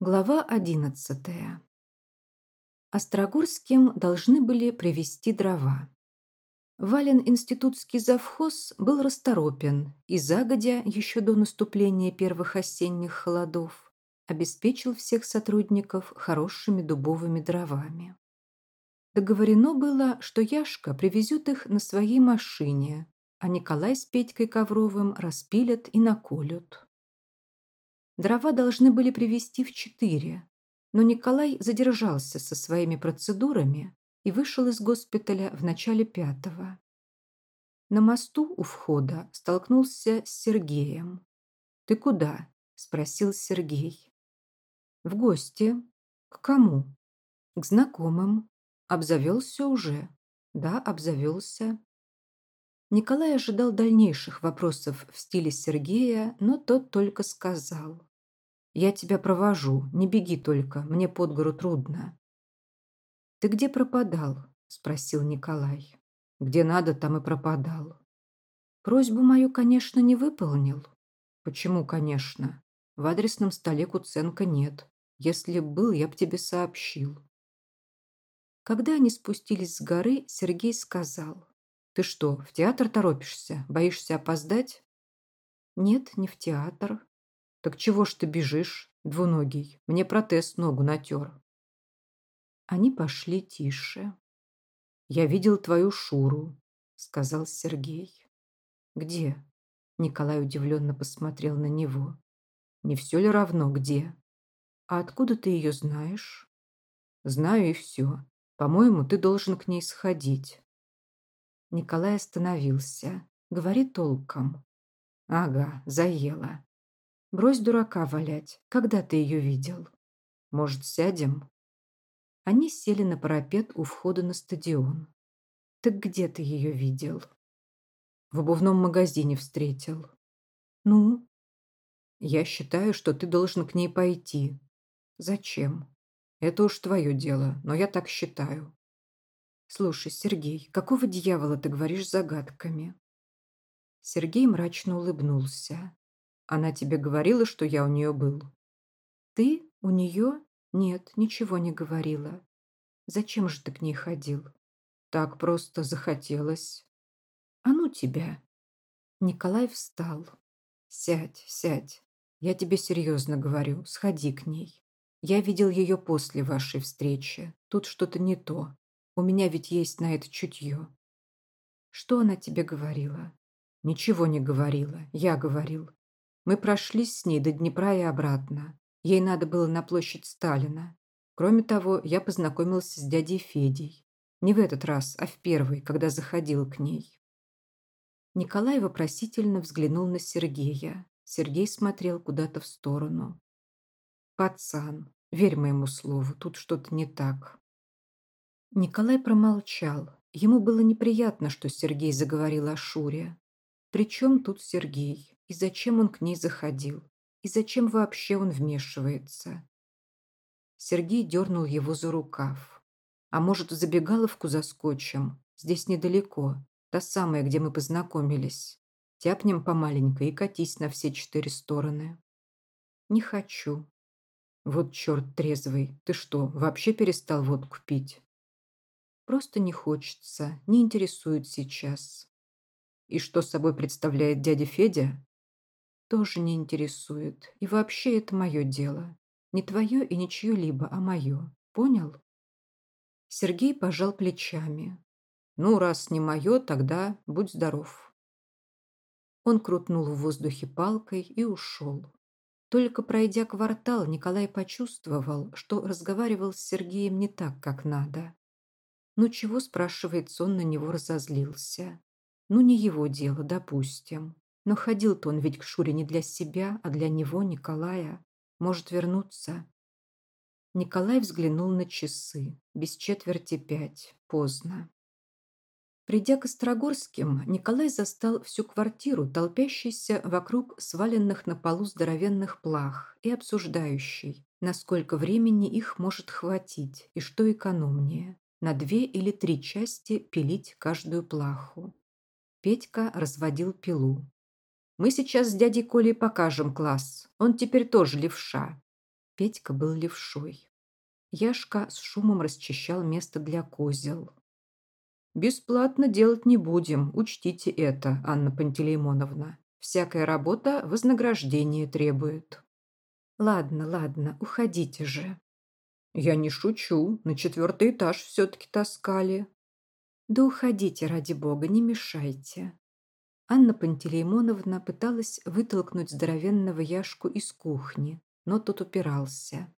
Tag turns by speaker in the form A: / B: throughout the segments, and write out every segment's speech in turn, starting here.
A: Глава одиннадцатая. Острогорским должны были привезти дрова. Вален институтский завхоз был расторопен и загодя, еще до наступления первых осенних холодов, обеспечил всех сотрудников хорошими дубовыми дровами. Договорено было, что Яшка привезет их на своей машине, а Николай с Петькой Ковровым распилят и наколют. Дрова должны были привезти в четыре, но Николай задержался со своими процедурами и вышел из госпиталя в начале пятого. На мосту у входа столкнулся с Сергеем. «Ты куда?» – спросил Сергей. «В гости. К кому?» «К знакомым. Обзавелся уже?» «Да, обзавелся». Николай ожидал дальнейших вопросов в стиле Сергея, но тот только сказал. «Я тебя провожу, не беги только, мне под гору трудно». «Ты где пропадал?» – спросил Николай. «Где надо, там и пропадал». «Просьбу мою, конечно, не выполнил». «Почему, конечно? В адресном столе Куценко нет. Если б был, я б тебе сообщил». Когда они спустились с горы, Сергей сказал. «Ты что, в театр торопишься? Боишься опоздать?» «Нет, не в театр. Так чего ж ты бежишь, двуногий? Мне протез ногу натер». Они пошли тише. «Я видел твою Шуру», — сказал Сергей. «Где?» Николай удивленно посмотрел на него. «Не все ли равно, где?» «А откуда ты ее знаешь?» «Знаю и все. По-моему, ты должен к ней сходить. Николай остановился. Говори толком. Ага, заела. Брось дурака валять. Когда ты ее видел? Может, сядем? Они сели на парапет у входа на стадион. Так где ты ее видел? В обувном магазине встретил. Ну? Я считаю, что ты должен к ней пойти. Зачем? Это уж твое дело, но я так считаю. «Слушай, Сергей, какого дьявола ты говоришь загадками?» Сергей мрачно улыбнулся. «Она тебе говорила, что я у нее был?» «Ты? У нее? Нет, ничего не говорила. Зачем же ты к ней ходил?» «Так просто захотелось». «А ну тебя!» Николай встал. «Сядь, сядь. Я тебе серьезно говорю, сходи к ней. Я видел ее после вашей встречи. Тут что-то не то. У меня ведь есть на это чутье. Что она тебе говорила? Ничего не говорила. Я говорил. Мы прошлись с ней до Днепра и обратно. Ей надо было на площадь Сталина. Кроме того, я познакомился с дядей Федей. Не в этот раз, а в первый, когда заходил к ней. Николай вопросительно взглянул на Сергея. Сергей смотрел куда-то в сторону. «Пацан, верь моему слову, тут что-то не так. Николай промолчал. Ему было неприятно, что Сергей заговорил о Шуре. Причем тут Сергей? И зачем он к ней заходил? И зачем вообще он вмешивается? Сергей дернул его за рукав. А может, в забегаловку заскочим? Здесь недалеко. Та самая, где мы познакомились. Тяпнем помаленько и катись на все четыре стороны. Не хочу. Вот черт трезвый. Ты что, вообще перестал водку пить? Просто не хочется, не интересует сейчас. И что собой представляет дядя Федя? Тоже не интересует. И вообще это мое дело. Не твое и не чье-либо, а мое. Понял? Сергей пожал плечами. Ну, раз не мое, тогда будь здоров. Он крутнул в воздухе палкой и ушел. Только пройдя квартал, Николай почувствовал, что разговаривал с Сергеем не так, как надо. Ну чего, спрашивается, он на него разозлился? Ну не его дело, допустим. Но ходил-то он ведь к Шуре не для себя, а для него, Николая. Может вернуться? Николай взглянул на часы. Без четверти пять. Поздно. Придя к Острогорским, Николай застал всю квартиру, толпящейся вокруг сваленных на полу здоровенных плах и обсуждающей, насколько времени их может хватить и что экономнее на две или три части пилить каждую плаху. Петька разводил пилу. «Мы сейчас с дядей Колей покажем класс. Он теперь тоже левша». Петька был левшой. Яшка с шумом расчищал место для козел. «Бесплатно делать не будем, учтите это, Анна Пантелеймоновна. Всякая работа вознаграждение требует». «Ладно, ладно, уходите же». «Я не шучу, на четвертый этаж все-таки таскали». «Да уходите, ради бога, не мешайте». Анна Пантелеймоновна пыталась вытолкнуть здоровенного Яшку из кухни, но тот упирался.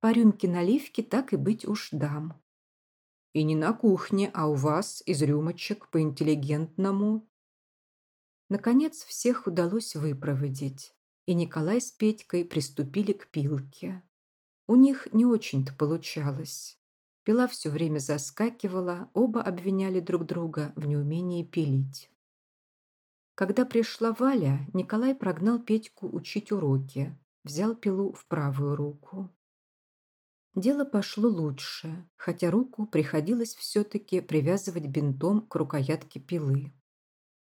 A: По рюмке наливки так и быть уж дам. И не на кухне, а у вас из рюмочек по-интеллигентному. Наконец всех удалось выпроводить, и Николай с Петькой приступили к пилке. У них не очень-то получалось. Пила все время заскакивала, оба обвиняли друг друга в неумении пилить. Когда пришла Валя, Николай прогнал Петьку учить уроки, взял пилу в правую руку. Дело пошло лучше, хотя руку приходилось все-таки привязывать бинтом к рукоятке пилы.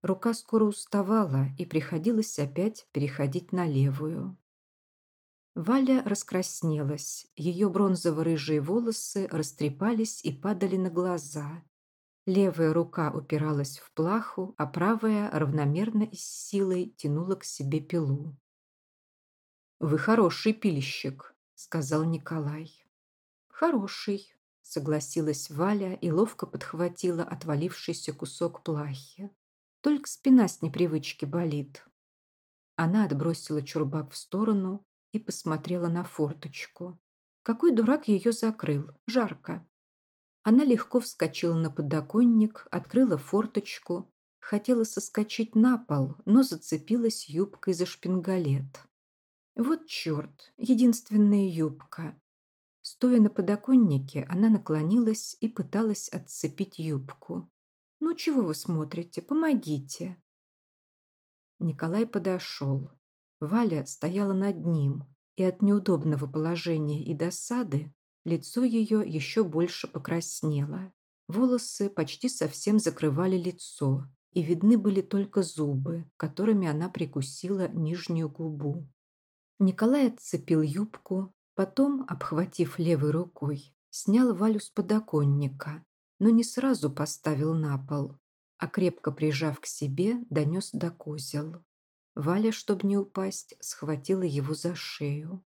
A: Рука скоро уставала, и приходилось опять переходить на левую. Валя раскраснелась, ее бронзово-рыжие волосы растрепались и падали на глаза, Левая рука упиралась в плаху, а правая равномерно и с силой тянула к себе пилу. «Вы хороший пильщик», — сказал Николай. «Хороший», — согласилась Валя и ловко подхватила отвалившийся кусок плахи. «Только спина с непривычки болит». Она отбросила чурбак в сторону и посмотрела на форточку. Какой дурак ее закрыл? Жарко. Она легко вскочила на подоконник, открыла форточку, хотела соскочить на пол, но зацепилась юбкой за шпингалет. Вот черт, единственная юбка. Стоя на подоконнике, она наклонилась и пыталась отцепить юбку. «Ну чего вы смотрите? Помогите!» Николай подошел. Валя стояла над ним, и от неудобного положения и досады Лицо ее еще больше покраснело. Волосы почти совсем закрывали лицо, и видны были только зубы, которыми она прикусила нижнюю губу. Николай отцепил юбку, потом, обхватив левой рукой, снял Валю с подоконника, но не сразу поставил на пол, а крепко прижав к себе, донес до козел. Валя, чтобы не упасть, схватила его за шею.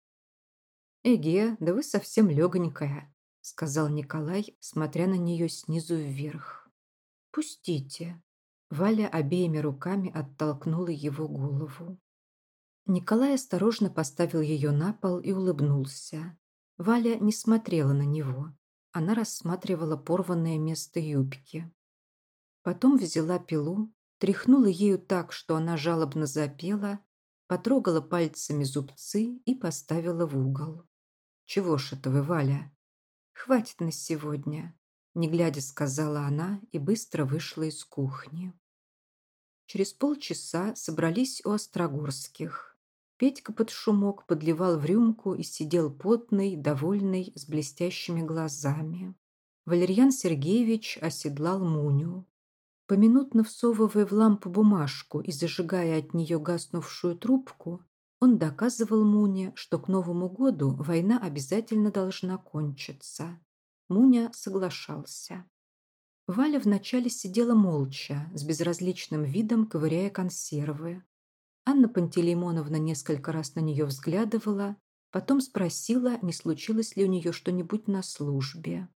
A: «Эге, да вы совсем легонькая», — сказал Николай, смотря на нее снизу вверх. «Пустите». Валя обеими руками оттолкнула его голову. Николай осторожно поставил ее на пол и улыбнулся. Валя не смотрела на него. Она рассматривала порванное место юбки. Потом взяла пилу, тряхнула ею так, что она жалобно запела, потрогала пальцами зубцы и поставила в угол. «Чего ж это вы, Валя?» «Хватит на сегодня», — не глядя сказала она и быстро вышла из кухни. Через полчаса собрались у Острогорских. Петька под шумок подливал в рюмку и сидел потный, довольный, с блестящими глазами. Валерьян Сергеевич оседлал Муню. Поминутно всовывая в лампу бумажку и зажигая от нее гаснувшую трубку, он доказывал Муне, что к Новому году война обязательно должна кончиться. Муня соглашался. Валя вначале сидела молча, с безразличным видом ковыряя консервы. Анна Пантелеймоновна несколько раз на нее взглядывала, потом спросила, не случилось ли у нее что-нибудь на службе.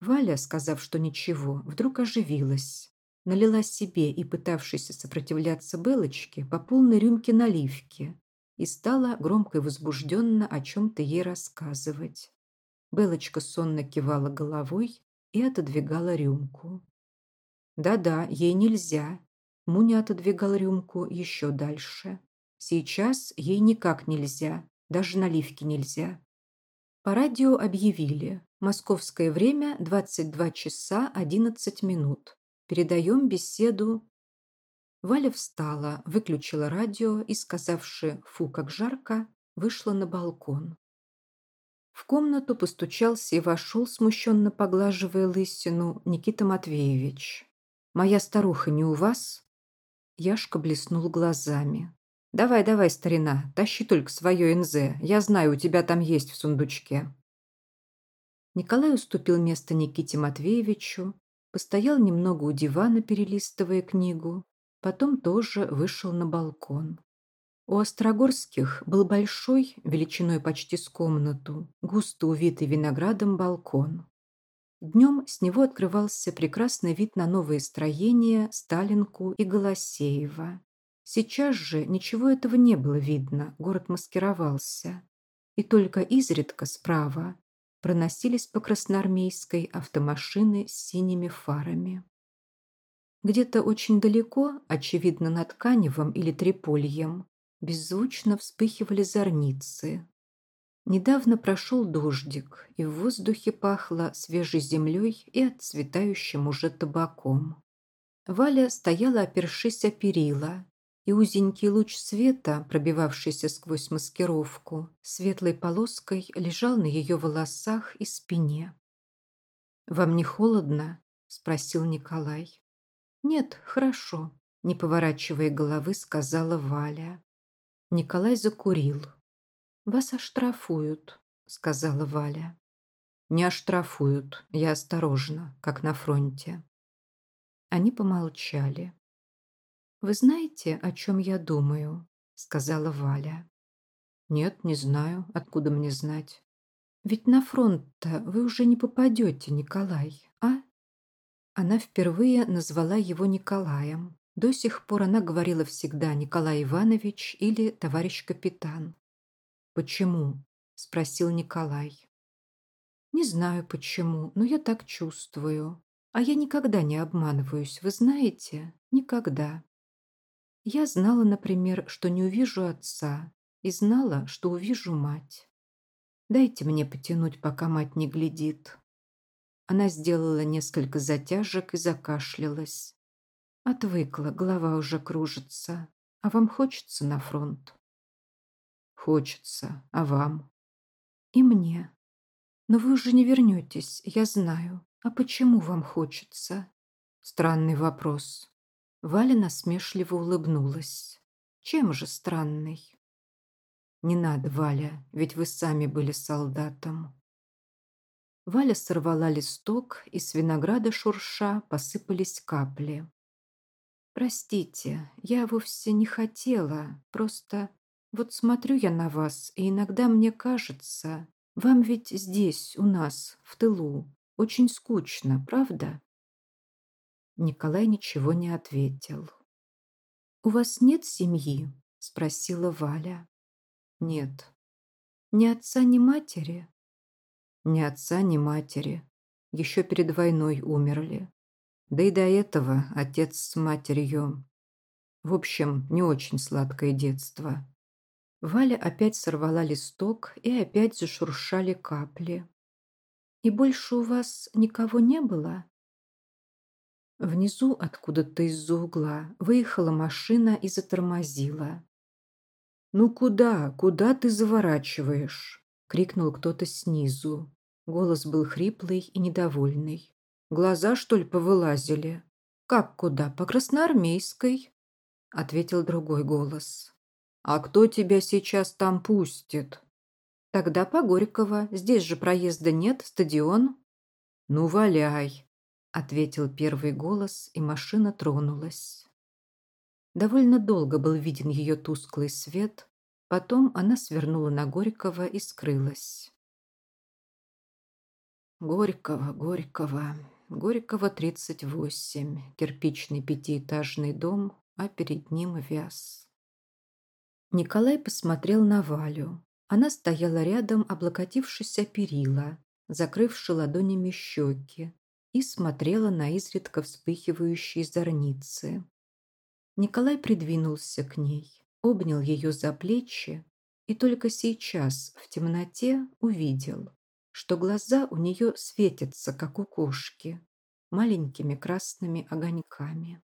A: Валя, сказав, что ничего, вдруг оживилась. Налила себе и, пытавшись сопротивляться Белочке, по полной рюмке наливки, и стала громко и возбужденно о чем-то ей рассказывать. Белочка сонно кивала головой и отодвигала рюмку. Да-да, ей нельзя. Муня отодвигал рюмку еще дальше. Сейчас ей никак нельзя, даже наливки нельзя. По радио объявили. Московское время 22 часа 11 минут. Передаем беседу Валя встала, выключила радио и, сказавши «фу, как жарко», вышла на балкон. В комнату постучался и вошел, смущенно поглаживая лысину, Никита Матвеевич. «Моя старуха не у вас?» Яшка блеснул глазами. Давай, давай, старина, тащи только свое НЗ. Я знаю, у тебя там есть в сундучке. Николай уступил место Никите Матвеевичу, постоял немного у дивана, перелистывая книгу, потом тоже вышел на балкон. У Острогорских был большой, величиной почти с комнату, густо увитый виноградом балкон. Днем с него открывался прекрасный вид на новые строения, Сталинку и Голосеева. Сейчас же ничего этого не было видно, город маскировался. И только изредка справа проносились по Красноармейской автомашины с синими фарами. Где-то очень далеко, очевидно над Каневом или Трипольем, беззвучно вспыхивали зорницы. Недавно прошел дождик, и в воздухе пахло свежей землей и отцветающим уже табаком. Валя стояла, опершись о перила, и узенький луч света, пробивавшийся сквозь маскировку, светлой полоской лежал на ее волосах и спине. «Вам не холодно?» – спросил Николай. «Нет, хорошо», – не поворачивая головы, сказала Валя. Николай закурил. «Вас оштрафуют», — сказала Валя. «Не оштрафуют, я осторожно, как на фронте». Они помолчали. «Вы знаете, о чем я думаю?» — сказала Валя. «Нет, не знаю. Откуда мне знать?» «Ведь на фронт-то вы уже не попадете, Николай, а?» Она впервые назвала его Николаем. До сих пор она говорила всегда Николай Иванович или товарищ капитан. «Почему?» – спросил Николай. «Не знаю почему, но я так чувствую. А я никогда не обманываюсь, вы знаете? Никогда. Я знала, например, что не увижу отца, и знала, что увижу мать. Дайте мне потянуть, пока мать не глядит». Она сделала несколько затяжек и закашлялась. Отвыкла, голова уже кружится. А вам хочется на фронт? Хочется. А вам? И мне. Но вы уже не вернетесь, я знаю. А почему вам хочется? Странный вопрос. Валя насмешливо улыбнулась. Чем же странный? Не надо, Валя, ведь вы сами были солдатом. Валя сорвала листок, и с винограда шурша посыпались капли. «Простите, я вовсе не хотела, просто вот смотрю я на вас, и иногда мне кажется, вам ведь здесь, у нас, в тылу, очень скучно, правда?» Николай ничего не ответил. «У вас нет семьи?» – спросила Валя. «Нет». «Ни отца, ни матери?» «Ни отца, ни матери. Еще перед войной умерли. Да и до этого отец с матерью. В общем, не очень сладкое детство. Валя опять сорвала листок, и опять зашуршали капли. «И больше у вас никого не было?» Внизу, откуда-то из-за угла, выехала машина и затормозила. «Ну куда? Куда ты заворачиваешь?» — крикнул кто-то снизу. Голос был хриплый и недовольный. Глаза, что ли, повылазили? Как куда? По Красноармейской, ответил другой голос. А кто тебя сейчас там пустит? Тогда по Горького. Здесь же проезда нет, стадион. Ну, валяй, ответил первый голос, и машина тронулась. Довольно долго был виден ее тусклый свет, потом она свернула на Горького и скрылась. Горького, Горького. Горького, 38, кирпичный пятиэтажный дом, а перед ним вяз. Николай посмотрел на Валю. Она стояла рядом, облокотившись о перила, закрывши ладонями щеки, и смотрела на изредка вспыхивающие зорницы. Николай придвинулся к ней, обнял ее за плечи и только сейчас, в темноте, увидел, что глаза у нее светятся, как у кошки, маленькими красными огоньками.